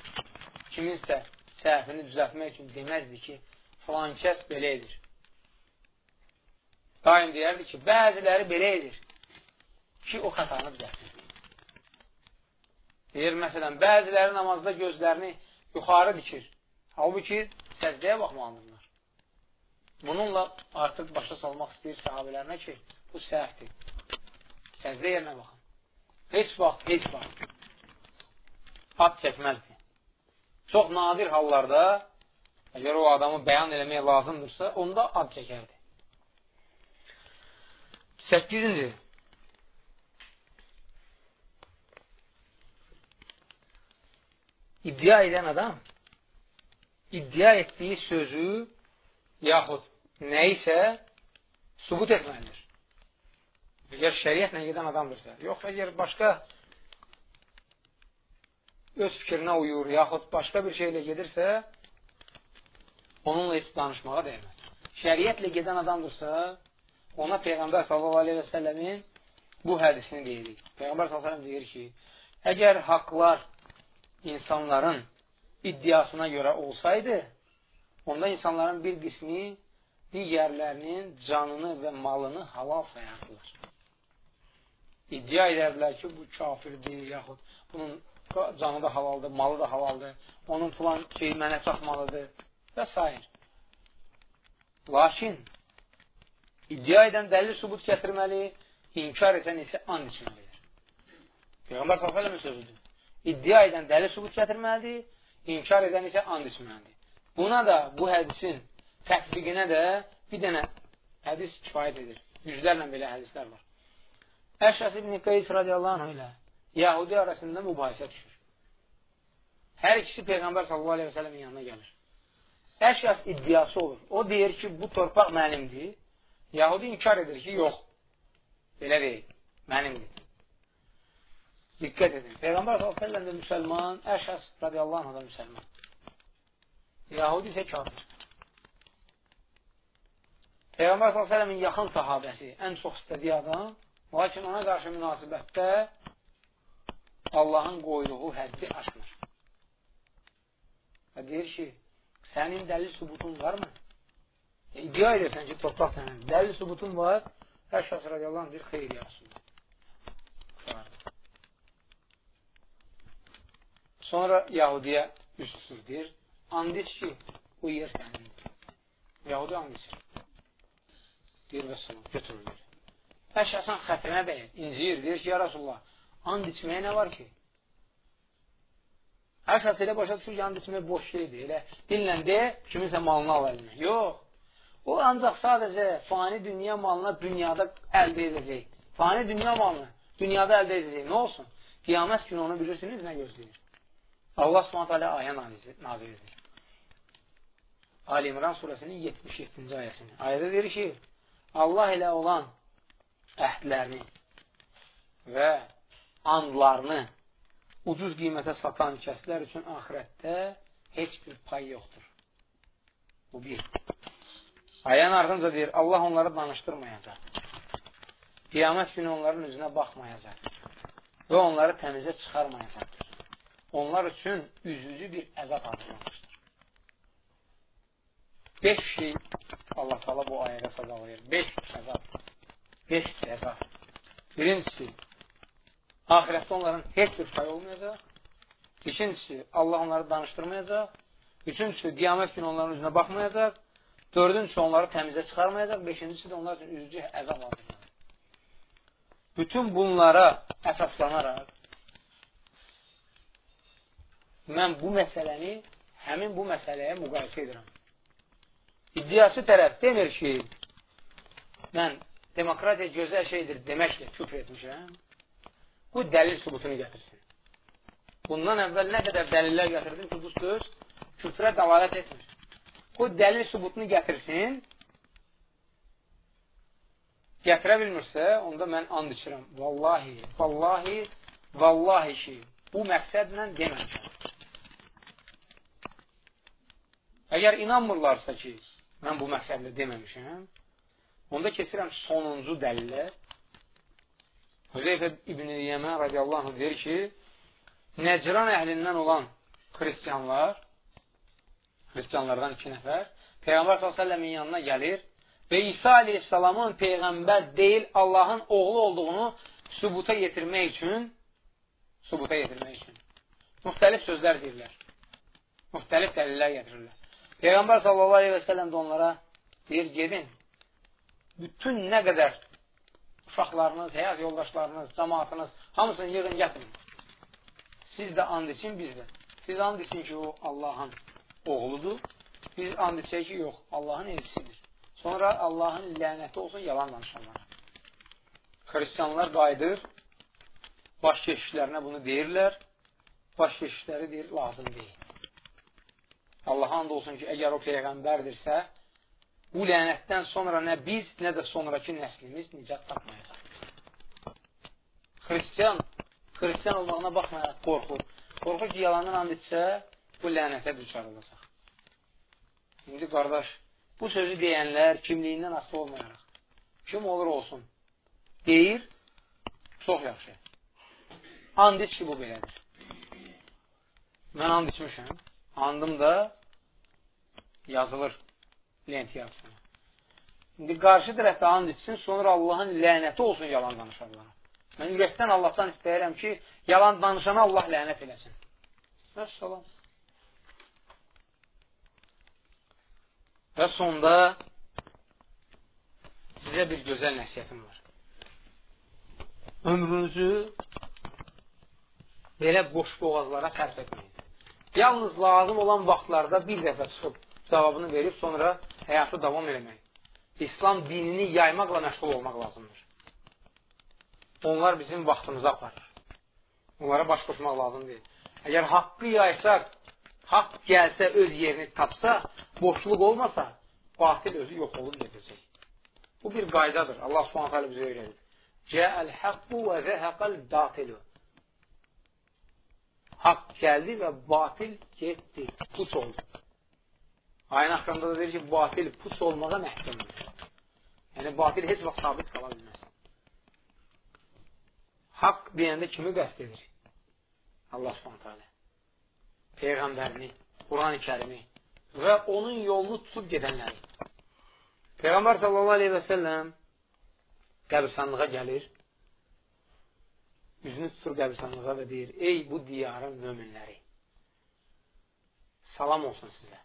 kiminsə səhvini düzəltmək üçün deməzdi ki, filan kəs belə edir. Daim deyərdi ki, bəziləri belə edir ki, o xətanı düzəltir. Deyir, məsələn, bəziləri namazda gözlərini yuxarı dikir. Halbuki səcdəyə baxmalıdırlar. Bununla artıq başa salmaq istəyir sahabələrinə ki, bu səhvdir. Səcdə yerinə baxın. Heç vaxt, heç vaxt ad çəkməzdi. Çox nadir hallarda, əgər o adamı bəyan eləmək lazımdırsa, onda ad çəkərdi. 8-ci iddia edən adam iddia etdiyi sözü yaxud nəyisə subut etməlidir. Əgər şəriətlə gedən adamdırsa, yox, əgər başqa öz fikrinə uyur, yaxud başqa bir şeylə gedirsə, onunla heç danışmağa dəyməz. Şəriətlə gedən adamdırsa, ona Peyğəmbər s.a.v-in bu hədisini deyirik. Peyğəmbər s.a.v deyir ki, əgər haqlar insanların iddiasına görə olsaydı, onda insanların bir qismi digərlərinin canını və malını halal sayardılar. İddia edərdilər ki, bu kafirdir, yaxud bunun canı da halaldır, malı da halaldır, onun filan şeyi mənə çatmalıdır və s. Lakin iddia edən dəlil subut gətirməli, inkar edən isə and içməlidir. Peyğəmbər s.ə.v sözüdür. İddia edən dəlil subut gətirməlidir, inkar edən isə and içməlidir. Buna da, bu hədisin tətbiqinə də bir dənə hədis kifayət edir. Yüzlərlə belə hədislər var. Əşəs ibn Qeys radiyallahu anh ilə Yahudi arasında mübahisə düşür. Hər ikisi Peyğəmbər sallallahu aleyhi və sələmin yanına gəlir. Əşyas iddiası olur. O deyir ki, bu torpaq mənimdir. Yahudi inkar edir ki, yox, belə deyil, mənimdir. Diqqət edin. Peyğəmbər s.ə.v də müsəlman, Əşəs radiyallahu anh da müsəlman. Yahudi isə kafir. Peyğəmbər s.ə.v-in yaxın sahabəsi, ən çox istədiyi adam, lakin ona qarşı münasibətdə Allahın qoyduğu həddi aşmır. Və deyir ki, sənin dəlil sübutun varmı? E, iddia edirsən ki, torpaq sənin. Dəlil sübutun var. Hər şəxs radiyallahu anh deyir, xeyr yaxşıdır. Sonra Yahudiyə üst tutur, deyir, and iç ki, bu yer sənindir. Yahudi and içir. Deyir və salam, götürülür. Hər şəxsən xətrinə dəyir, inciyir, deyir ki, ya Rasulullah, and içməyə nə var ki? Hər şəxs elə başa düşür ki, and içmək boş şeydir. Elə dinlə de, kiminsə malını al əlinə. Yox. O ancaq sadəcə fani dünya malına dünyada əldə edəcək. Fani dünya malını dünyada əldə edəcək. Nə olsun? Qiyamət günü onu bilirsiniz nə gözləyir? Allah subhanət hələ ayə nazir edir. Ali İmran surəsinin 77-ci ayəsini. Ayədə deyir ki, Allah ilə olan əhdlərini və andlarını ucuz qiymətə satan kəslər üçün axirətdə heç bir pay yoxdur. Bu bir. Ayənin ardınca deyir, Allah onları danışdırmayacaq. Qiyamət günü onların üzünə baxmayacaq və onları təmizə çıxarmayacaqdır. Onlar üçün üzücü bir əzab hazırlamışdır. Beş şey Allah tala bu ayədə sadalayır. Beş əzab. Beş əzab. Birincisi, Ahirətdə onların heç bir pay olmayacaq. İkincisi, Allah onları danışdırmayacaq. Üçüncüsü, qiyamət günü onların üzünə baxmayacaq. Dördüncüsü, onları təmizə çıxarmayacaq. Beşincisi də onlar üçün üzücü əzab alacaq. Bütün bunlara əsaslanaraq mən bu məsələni həmin bu məsələyə müqayisə edirəm. İddiası tərəf demir ki, mən demokratiya gözəl şeydir deməklə küfr etmişəm. Bu dəlil sübutunu gətirsin. Bundan əvvəl nə qədər dəlillər gətirdim ki, bu söz küfrə dalalət etmir. Bu dəlil sübutunu gətirsin, gətirə bilmirsə, onda mən and içirəm. Vallahi, vallahi, vallahi ki, bu məqsədlə deməmişəm. Əgər inanmırlarsa ki, mən bu məqsədlə deməmişəm, onda keçirəm sonuncu dəlillə, Hüzeyfə İbn-i Yəmən radiyallahu anh deyir ki, Nəcran əhlindən olan xristiyanlar, xristiyanlardan iki nəfər, Peyğəmbər s.ə.v-in yanına gəlir və İsa aleyhissalamın Peyğəmbər deyil, Allahın oğlu olduğunu sübuta yetirmək üçün sübuta yetirmək üçün müxtəlif sözlər deyirlər. Müxtəlif dəlillər getirirlər. Peyğəmbər sallallahu aleyhi və səlləm də onlara deyir, gedin, bütün nə qədər uşaqlarınız, həyat yoldaşlarınız, cəmaatınız, hamısını yığın, gətirin. Siz də and için, biz də. Siz and için ki, o Allahın oğludur. Biz and içək ki, yox, Allahın elçisidir. Sonra Allahın lənəti olsun yalan danışanlara. Xristiyanlar qayıdır, baş keşişlərinə bunu deyirlər, baş keşişləri deyir, lazım deyil. Allaha and olsun ki, əgər o Peyğəmbərdirsə, bu lənətdən sonra nə biz, nə də sonraki nəslimiz nicat tapmayacaq. Xristiyan, xristiyan olmağına baxmayaraq qorxur. Qorxur ki, yalandan and etsə, bu lənətə düçar olacaq. İndi qardaş, bu sözü deyənlər kimliyindən asılı olmayaraq, kim olur olsun, deyir, çox yaxşı. And iç ki, bu belədir. Mən and içmişəm. Andım da yazılır lent yazsın. İndi qarşı tərəfdə and içsin, sonra Allahın lənəti olsun yalan danışanlara. Mən ürəkdən Allahdan istəyirəm ki, yalan danışana Allah lənət eləsin. Vəssalam. Və sonda sizə bir gözəl nəsiyyətim var. Ömrünüzü belə boş boğazlara sərf etməyin. Yalnız lazım olan vaxtlarda bir dəfə çıxıb cavabını verib sonra həyatı davam eləmək. İslam dinini yaymaqla məşğul olmaq lazımdır. Onlar bizim vaxtımızı aparır. Onlara baş qoşmaq lazım deyil. Əgər haqqı yaysaq, haqq gəlsə, öz yerini tapsa, boşluq olmasa, batil özü yox olub gedəcək. Bu bir qaydadır. Allah subhanət hələ bizə öyrədir. Cəəl haqqu və zəhəqəl batilu. Haqq gəldi və batil getdi, pus oldu. Ayın haqqında da deyir ki, batil pus olmağa məhkumdur. Yəni, batil heç vaxt sabit qala bilməz. Haqq deyəndə kimi qəst edir? Allah subhanət hələ. Peyğəmbərini, Quran-ı kərimi və onun yolunu tutub gedənləri. Peyğəmbər sallallahu aleyhi və səlləm qəbirsanlığa gəlir, üzünü tutur qəbirsanlığa və deyir, ey bu diyarın möminləri, salam olsun sizə.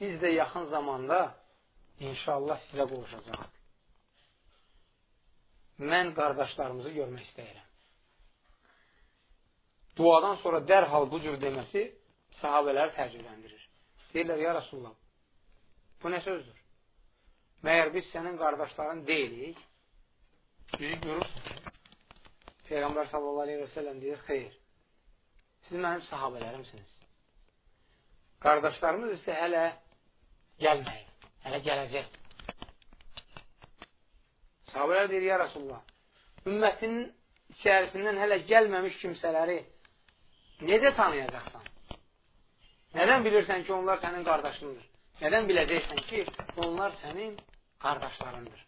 Biz də yaxın zamanda inşallah sizə qovuşacaq. Mən qardaşlarımızı görmək istəyirəm. Duadan sonra dərhal bu cür deməsi sahabələri təəccübləndirir. Deyirlər, ya Rasulullah, bu nə sözdür? Məyər biz sənin qardaşların deyilik? Bizi görürsün. Peyğəmbər sallallahu aleyhi və səlləm deyir, xeyr. Siz mənim sahabələrimsiniz. Qardaşlarımız isə hələ gəlməyib. Hələ gələcək. Sahabələr deyir, ya Rasulullah, ümmətinin içərisindən hələ gəlməmiş kimsələri necə tanıyacaqsan? Nədən bilirsən ki, onlar sənin qardaşındır? Nədən biləcəksən ki, onlar sənin qardaşlarındır.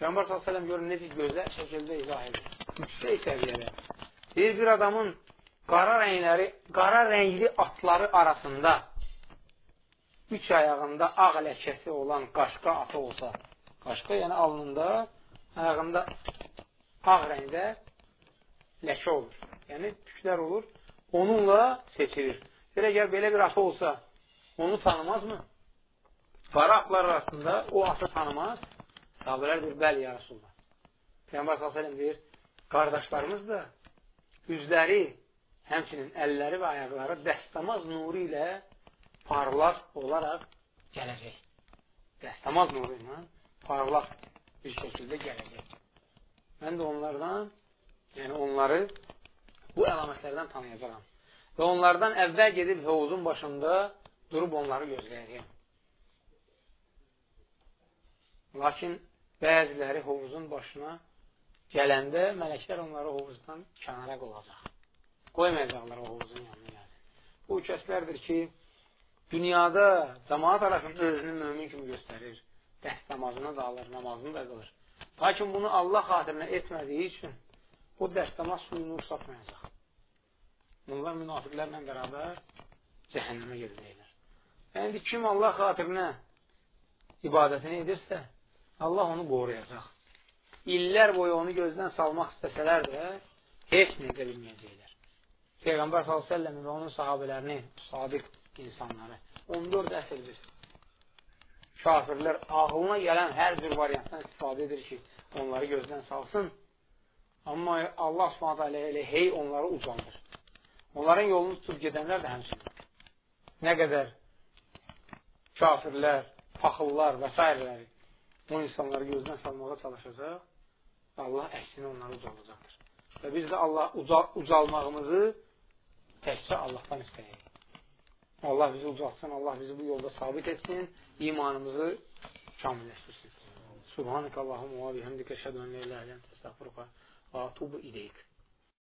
Peyğəmbər s.ə.v görün necə gözəl şəkildə izah edir. Yüksək səviyyədə. Deyir, bir adamın qara rəngləri, qara rəngli atları arasında üç ayağında ağ ləkəsi olan qaşqa atı olsa, qaşqa yəni alnında, ayağında ağ rəngdə ləkə olur. Yəni, tüklər olur. Onunla seçilir. Bir əgər belə bir atı olsa, onu tanımazmı? Qara atlar arasında o atı tanımaz. Sahabələr deyir, bəli, ya Rasulullah. Peyğəmbər s.ə.v deyir, qardaşlarımız da üzləri, həmçinin əlləri və ayaqları dəstəmaz nuru ilə parlaq olaraq gələcək. Dəstəmaz nuru ilə parlaq bir şəkildə gələcək. Mən də onlardan, yəni onları bu əlamətlərdən tanıyacaqam. Və onlardan əvvəl gedib hovuzun başında durub onları gözləyəcəyəm. Lakin bəziləri hovuzun başına gələndə mələklər onları hovuzdan kənara qolacaq. Qoymayacaqlar o hovuzun yanına gəlsin. Bu kəslərdir ki, dünyada cəmaat arasında özünü mömin kimi göstərir. Dəst namazını da alır, namazını da qılır. Lakin bunu Allah xatirinə etmədiyi üçün o dəstəmaz suyunu uşatmayacaq. Bunlar münafiqlərlə bərabər cəhənnəmə gedəcəklər. Yəni, kim Allah xatirinə ibadətini edirsə, Allah onu qoruyacaq. İllər boyu onu gözdən salmaq istəsələr də heç nə edə bilməyəcəklər. Peyğəmbər s.ə.v və onun sahabələrini, sadiq insanları 14 əsrdir. Kafirlər ağılına gələn hər cür variantdan istifadə edir ki, onları gözdən salsın. Amma Allah subhanətə alə elə hey onları ucaldır. Onların yolunu tutub gedənlər də həmçinin. Nə qədər kafirlər, paxıllar və s o insanları gözdən salmağa çalışacaq, Allah əksinə onları ucaldacaqdır. Və biz də Allah ucal ucalmağımızı təkcə Allahdan istəyək. Allah bizi ucaltsın, Allah bizi bu yolda sabit etsin, imanımızı kamilləşdirsin. Subhanək Allahumma və bihəmdikə şəhədən ilə ilə ilə təstəğfiruqa və atubu iləyik.